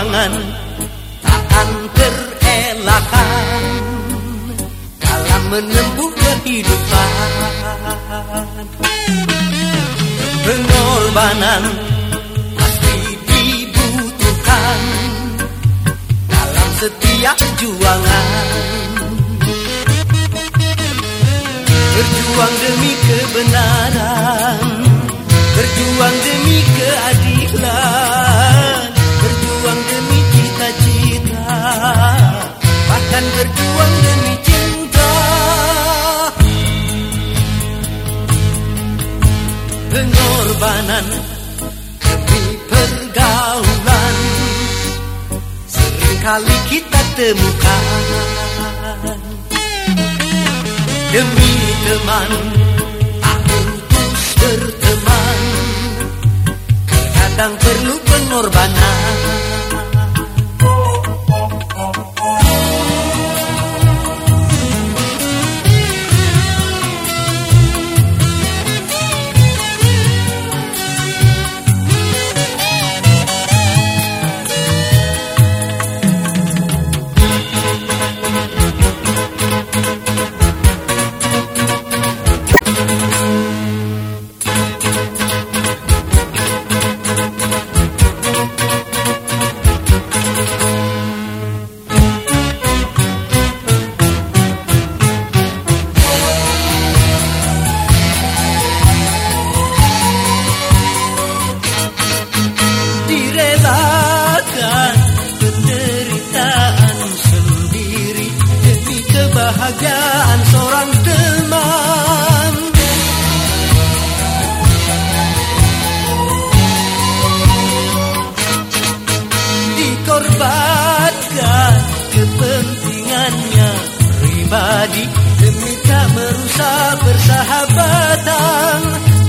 perjuangan takkan terelakkan dalam menempuh kehidupan. Pengorbanan pasti dibutuhkan dalam setiap perjuangan. Berjuang demi kebenaran berjuang demi keadilan sering kali kita temukan. Demi teman aku terus berteman. Kadang perlu pengorbanan kebahagiaan seorang teman. Dikorbankan kepentingannya pribadi demi tak merusak persahabatan.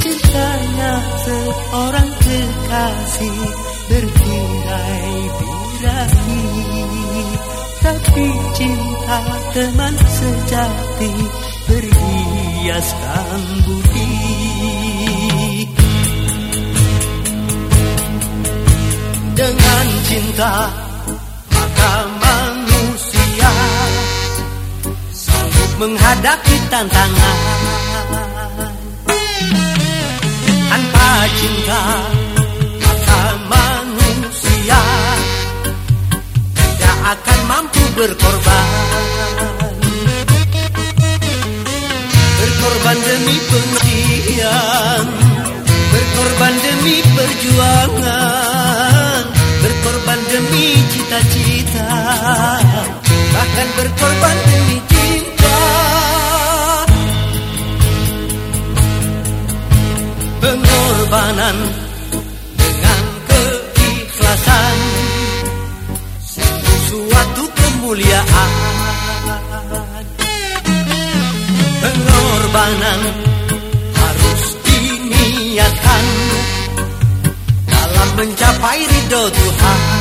Cintanya seorang kekasih bertirai birahi tapi cinta teman sejati berhiaskan budi dengan cinta maka manusia sanggup menghadapi tantangan akan mampu berkorban. Berkorban demi pengertian berkorban demi perjuangan berkorban demi cita-cita bahkan berkorban demi cinta pengorbanan kemuliaan. Pengorbanan harus diniatkan dalam mencapai ridho Tuhan